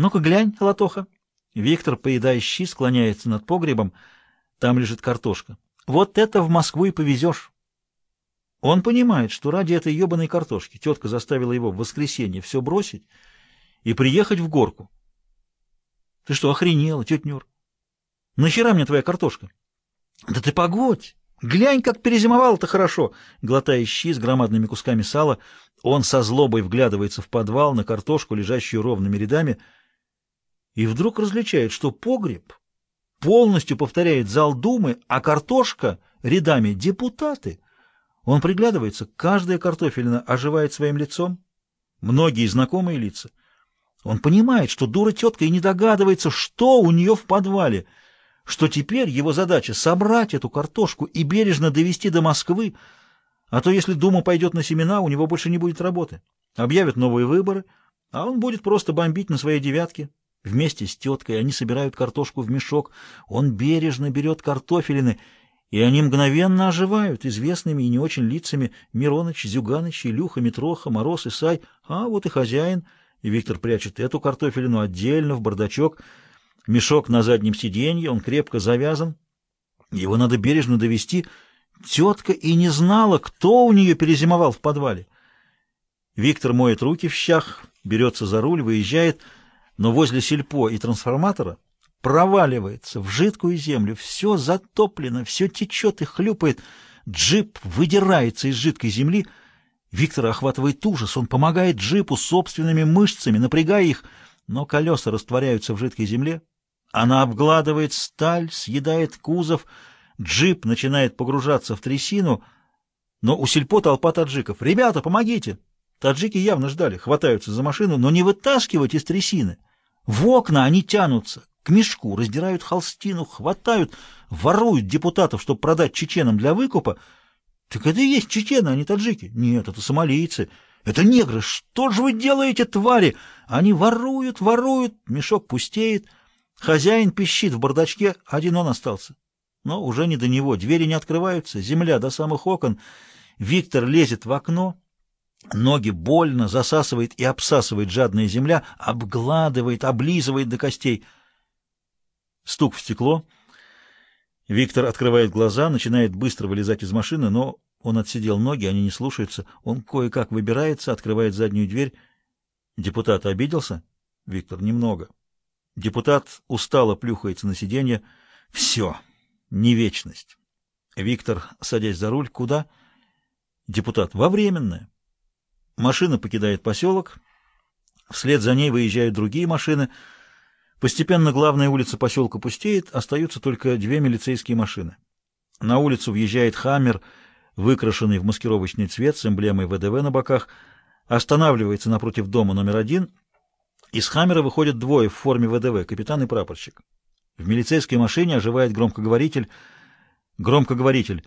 Ну-ка глянь, Латоха. Виктор, поедая щи, склоняется над погребом. Там лежит картошка. Вот это в Москву и повезешь. Он понимает, что ради этой ебаной картошки тетка заставила его в воскресенье все бросить и приехать в горку. Ты что, охренела, тетя Нюр? Нахера мне твоя картошка? Да ты погодь! Глянь, как перезимовал-то хорошо! Глотая щи с громадными кусками сала, он со злобой вглядывается в подвал на картошку, лежащую ровными рядами, и вдруг различает, что погреб полностью повторяет зал Думы, а картошка рядами депутаты. Он приглядывается, каждая картофелина оживает своим лицом, многие знакомые лица. Он понимает, что дура тетка и не догадывается, что у нее в подвале, что теперь его задача собрать эту картошку и бережно довести до Москвы, а то если Дума пойдет на семена, у него больше не будет работы. Объявят новые выборы, а он будет просто бомбить на своей девятке, Вместе с теткой они собирают картошку в мешок. Он бережно берет картофелины, и они мгновенно оживают известными и не очень лицами Мироныч, Зюганыч, Илюха, Митроха, Мороз, Исай. А вот и хозяин. И Виктор прячет эту картофелину отдельно в бардачок. Мешок на заднем сиденье, он крепко завязан. Его надо бережно довести. Тетка и не знала, кто у нее перезимовал в подвале. Виктор моет руки в щах, берется за руль, выезжает — но возле сельпо и трансформатора проваливается в жидкую землю, все затоплено, все течет и хлюпает, джип выдирается из жидкой земли, Виктора охватывает ужас, он помогает джипу собственными мышцами, напрягая их, но колеса растворяются в жидкой земле, она обгладывает сталь, съедает кузов, джип начинает погружаться в трясину, но у сельпо толпа таджиков. «Ребята, помогите!» Таджики явно ждали, хватаются за машину, но не вытаскивать из трясины. В окна они тянутся, к мешку, раздирают холстину, хватают, воруют депутатов, чтобы продать чеченам для выкупа. Так это и есть чечены, а не таджики. Нет, это сомалийцы. Это негры. Что же вы делаете, твари? Они воруют, воруют. Мешок пустеет. Хозяин пищит в бардачке, один он остался. Но уже не до него. Двери не открываются, земля до самых окон. Виктор лезет в окно. Ноги больно засасывает и обсасывает жадная земля, обгладывает, облизывает до костей. Стук в стекло. Виктор открывает глаза, начинает быстро вылезать из машины, но он отсидел ноги, они не слушаются. Он кое-как выбирается, открывает заднюю дверь. Депутат обиделся? Виктор, немного. Депутат устало плюхается на сиденье. Все, не вечность. Виктор, садясь за руль, куда? Депутат, во временное. Машина покидает поселок, вслед за ней выезжают другие машины. Постепенно главная улица поселка пустеет, остаются только две милицейские машины. На улицу въезжает «Хаммер», выкрашенный в маскировочный цвет с эмблемой ВДВ на боках, останавливается напротив дома номер один. Из «Хаммера» выходят двое в форме ВДВ, капитан и прапорщик. В милицейской машине оживает громкоговоритель. Громкоговоритель.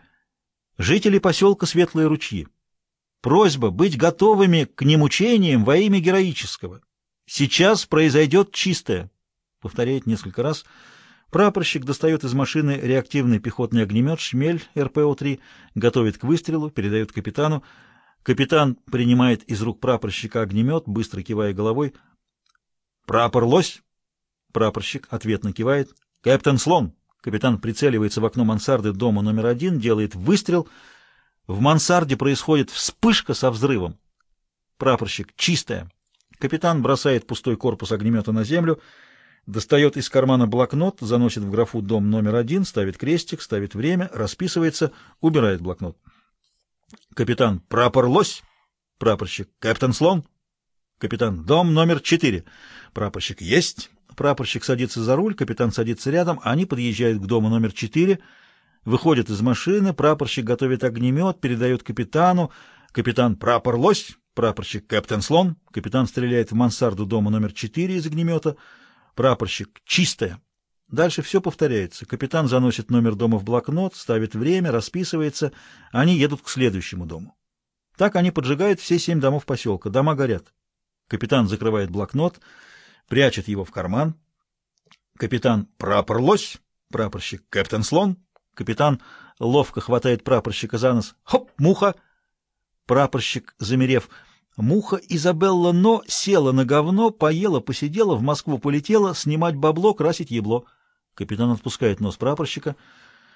Жители поселка Светлые ручьи. Просьба быть готовыми к немучениям во имя героического. Сейчас произойдет чистое. Повторяет несколько раз. Прапорщик достает из машины реактивный пехотный огнемет «Шмель» РПО-3, готовит к выстрелу, передает капитану. Капитан принимает из рук прапорщика огнемет, быстро кивая головой. «Прапор лось!» Прапорщик ответно кивает. «Капитан Слон!» Капитан прицеливается в окно мансарды дома номер один, делает выстрел — в мансарде происходит вспышка со взрывом. Прапорщик чистая. Капитан бросает пустой корпус огнемета на землю, достает из кармана блокнот, заносит в графу «Дом номер один», ставит крестик, ставит время, расписывается, убирает блокнот. Капитан «Прапор Лось». Прапорщик «Капитан Слон». Капитан «Дом номер четыре». Прапорщик «Есть». Прапорщик садится за руль, капитан садится рядом, они подъезжают к дому номер четыре — Выходит из машины, прапорщик готовит огнемет, передает капитану. Капитан «Прапор Лось», прапорщик «Капитан Слон». Капитан стреляет в мансарду дома номер 4 из огнемета. Прапорщик «Чистая». Дальше все повторяется. Капитан заносит номер дома в блокнот, ставит время, расписывается. Они едут к следующему дому. Так они поджигают все семь домов поселка. Дома горят. Капитан закрывает блокнот, прячет его в карман. Капитан «Прапор Лось», прапорщик «Капитан Слон». Капитан ловко хватает прапорщика за нос. Хоп, муха! Прапорщик, замерев, Муха Изабелла Но села на говно, поела, посидела, в Москву полетела, снимать бабло, красить ебло. Капитан отпускает нос прапорщика —